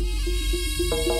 Música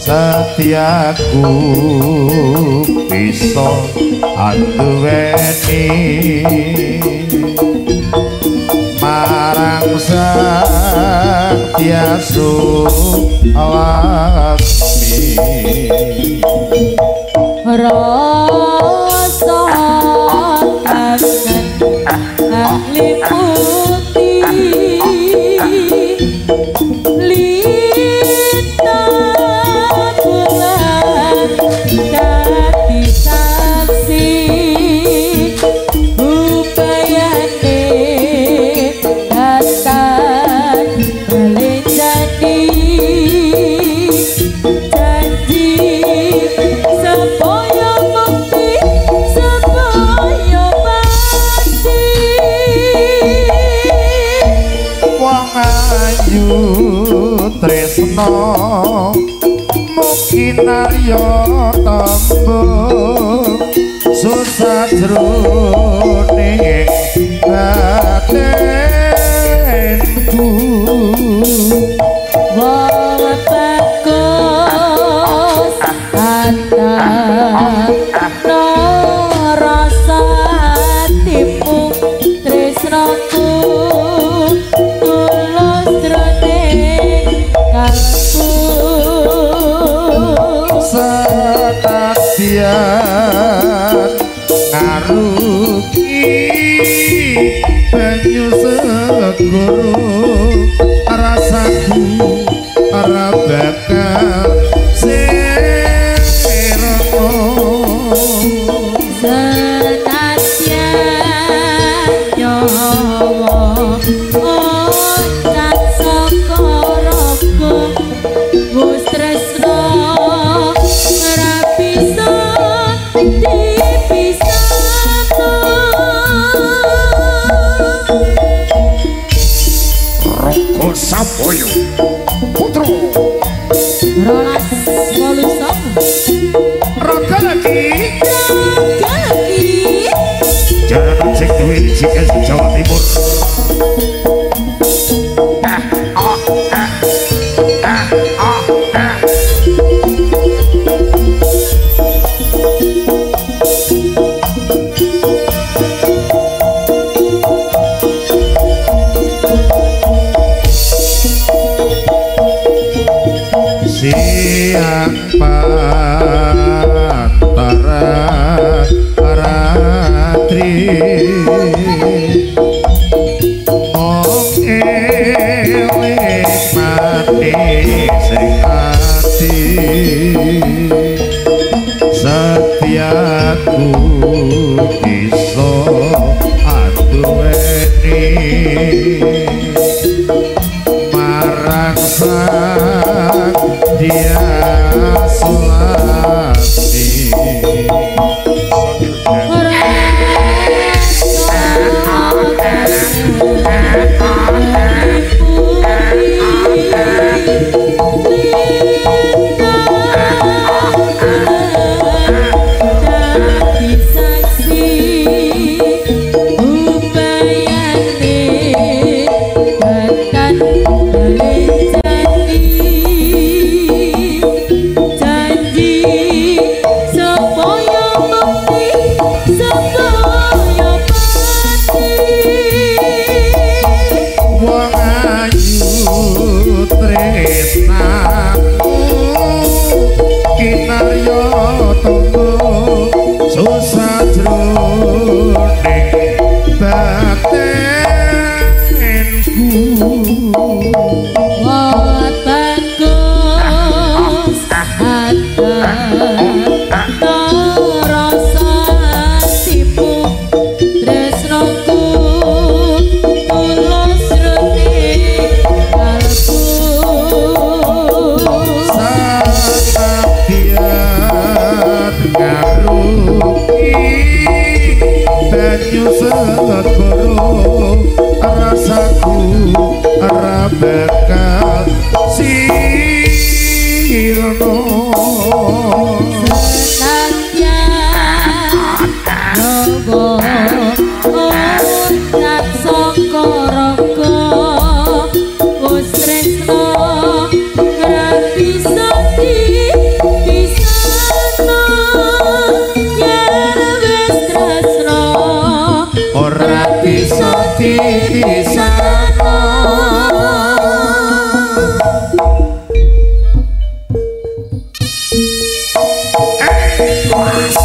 setiaku bisa anduweni. Marang setiasu alasmi rasa kangen ahli aryo tambo susah jroning batenku ना day. 哇！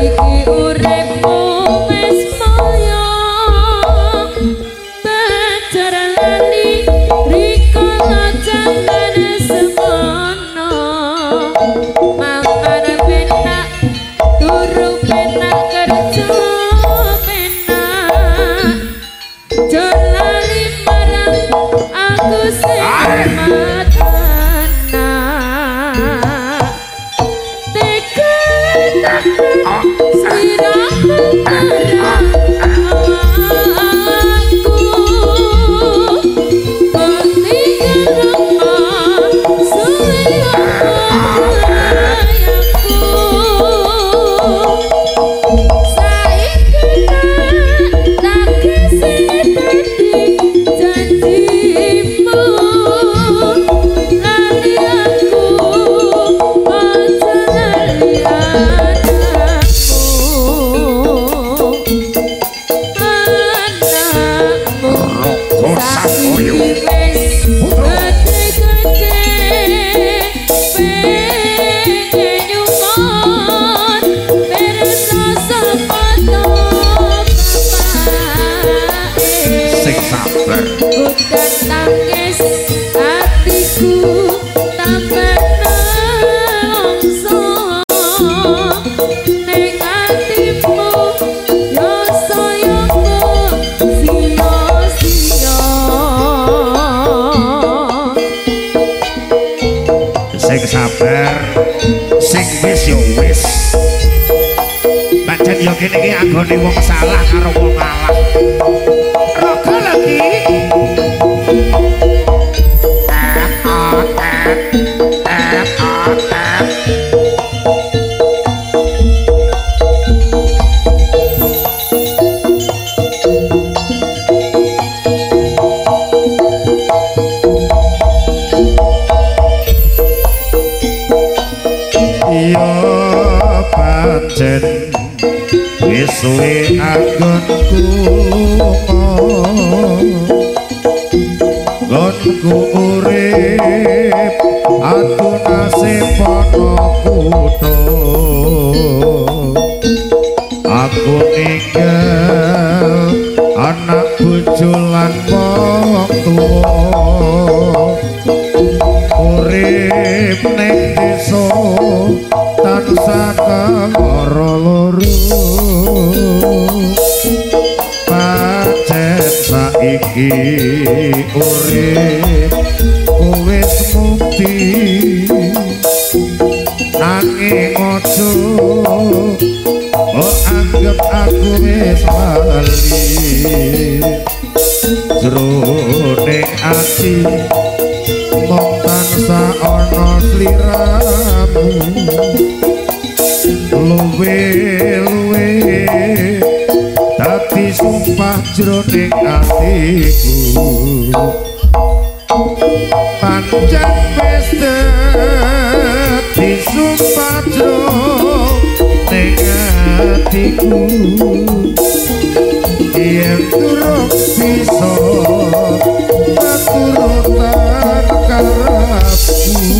Thank you. nggone wong salah karo wong alah. Raga lagi. Yo, pancen wisuwe anggonku gonku urip aku nasib ana kutho aku ninggal anak bojo lan wong tuwa urip ning desa tansah saiki urip wis mukti nanging ojo oh anggap aku wis lali jroning ati mung tansah ana sliramu jroning atiku. Panjang wis dadi sumpah jroning atiku. Yen durung bisa turutan karepku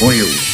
Roko Saboyo